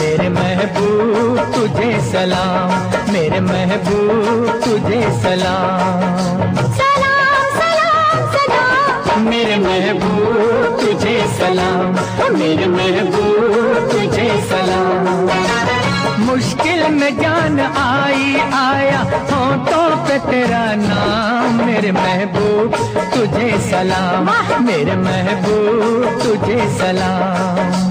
میرے محبوب تجھے سلام میرے محبوب تجھے سلام۔ میرے محبوب تجھے سلام میرے محبوب تجھے سلام۔ مشکل میں جان آئی آیا ہونٹوں پہ تیرا نام۔ میرے محبوب تجھے سلام میرے محبوب تجھے سلام۔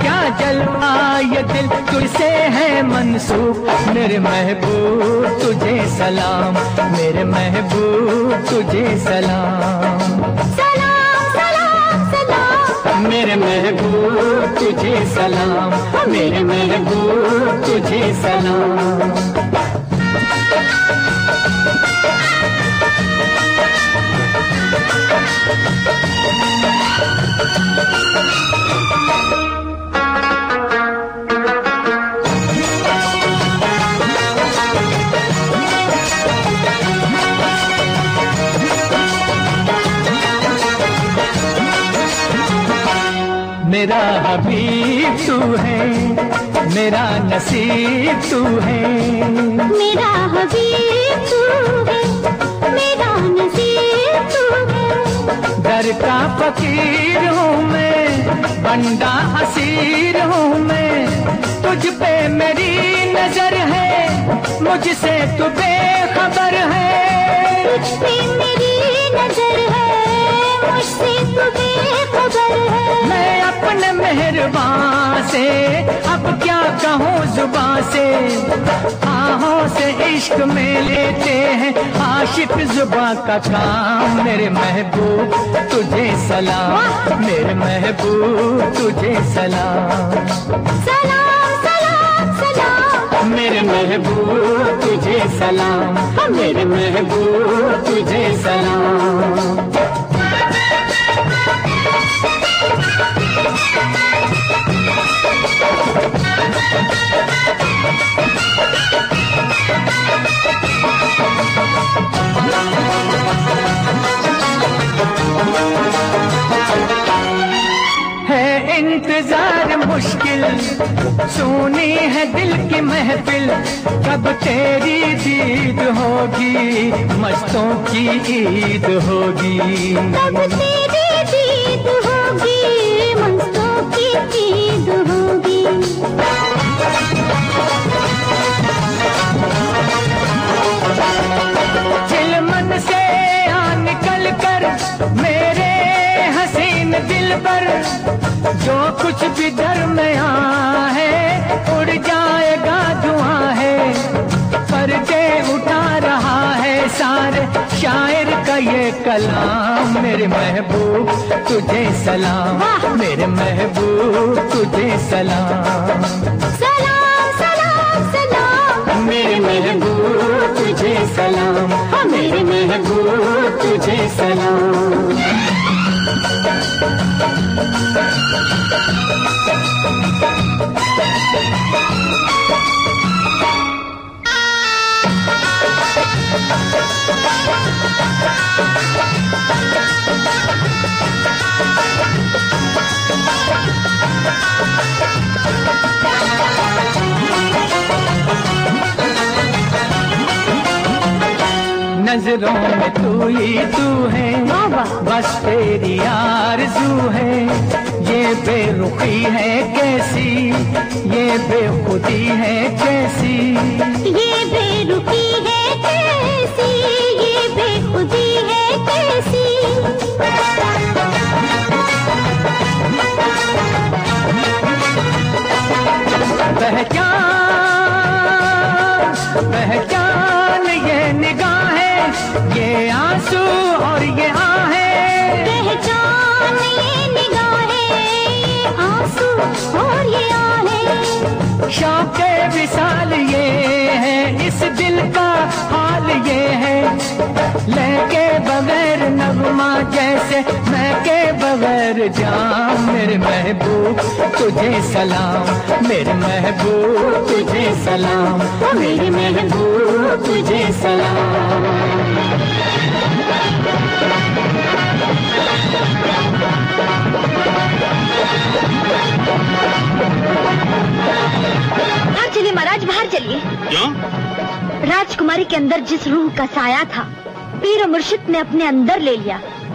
کیا جلوہ یہ دل تجھ سے ہے منسوخ؟ میرے محبوب تجھے سلام میرے محبوب تجھے سلام۔ میرے محبوب تجھے سلام میرے محبوب تجھے سلام۔ میرا حبیب تو ہے میرا نصیب تو ہے۔ میرا حبیب تو ہے میرا نصیب تو ہے۔ در کا فقیر ہوں میں بندہ اسیر ہوں میں۔ تجھ پہ میری نظر ہے مجھ سے تو بے خبر ہے۔ تجھ پہ میری نظر ہے مہربان سے۔ اب کیا کہوں زبان سے؟ آہوں سے عشق میں لیتے ہیں۔ عاشق زباں کا کام میرے محبوب تجھے سلام۔ میرے محبوب تجھے سلام۔ سلام سلام سلام۔ میرے محبوب تجھے سلام۔ میرے محبوب تجھے سلام۔ سونی ہے دل کی محفل کب تیری دید ہوگی؟ مستوں کی عید ہوگی۔ تب تیری دید ہوگی؟ مستوں کی عید ہوگی۔ سے آ نکل کر میرے حسین دل پر جو کچھ بھی درمیاں ہے اڑ کلام میرے محبوب تجھے سلام۔ میرے محبوب تجھے سلام۔ سلام سلام سلام۔ میرے محبوب تجھے سلام۔ میرے محبوب تجھے سلام۔ نظروں میں تو ہی تو ہے۔ بس تیری آرزو ہے۔ یہ بے رخی ہے کیسی؟ یہ بے خودی ہے کیسی؟ یہ بے یہ آنسو اور یہ آہیں۔ پہچان یہ نگاہیں۔ آنسو اور یہ آہیں۔ شوق وصال یہ ہے اس دل کا حال یہ ہے۔ لے کے بغیر نغمہ جیسے میں کے بغیر جام میرے محبوب تجھے سلام۔ میرے محبوب تجھے سلام۔ میرے محبوب تجھے سلام۔ کیوں؟ راج کماری کے اندر جس روح کا سایہ تھا، پیر مرشد نے اپنے اندر لے لیا۔